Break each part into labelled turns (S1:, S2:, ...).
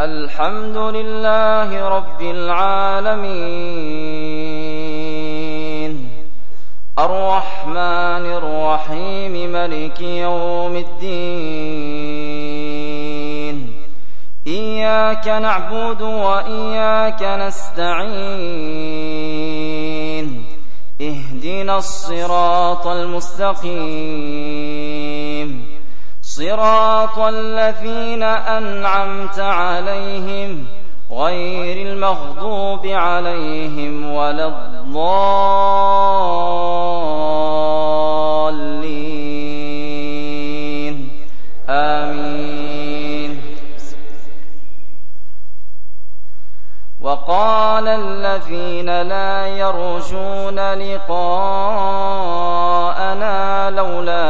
S1: الحمد لله رب العالمين. الرحمن الرحيم ملك يوم الدين. إياك نعبد وإياك نستعين. اهدنا الصراط المستقيم. صراط الذين أنعمت عليهم غير المغضوب عليهم ولا الضالين. آمين. وقال الذين لا يرجون لقاءنا لولا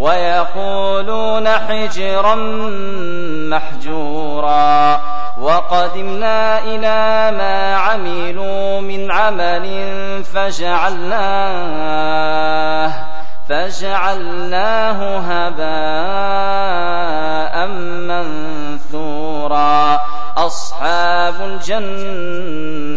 S1: ويقولون حجرا محجورا. وقدمنا إلى ما عملوا من عمل فجعلناه فجعلناه هباء منثورا. أصحاب الجنة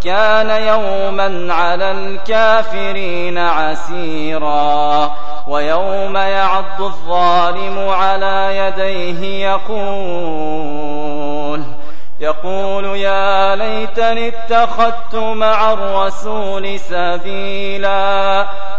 S1: وكان يوما على الكافرين عسيرا ويوم يعض الظالم على يديه يقول يقول يا ليتني اتخذت مع الرسول سبيلا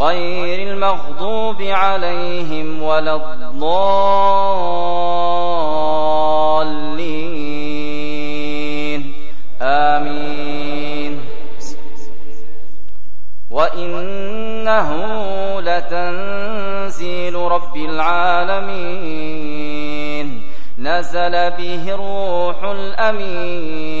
S1: غير المغضوب عليهم ولا الضالين. آمين. وإنه لتنزيل رب العالمين. نزل به الروح الأمين.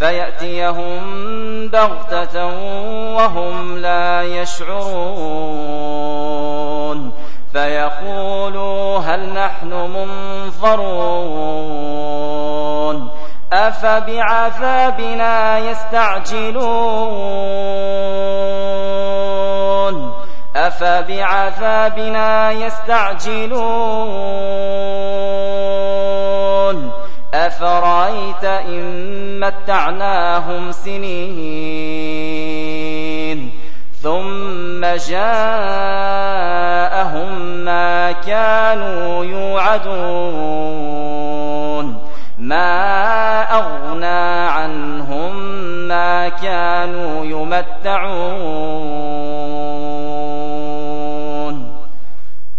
S1: فيأتيهم بغتة وهم لا يشعرون فيقولوا هل نحن منظرون أفبعذابنا يستعجلون أفبعذابنا يستعجلون أفرأيت إن متعناهم سنين ثم جاءهم ما كانوا يوعدون. ما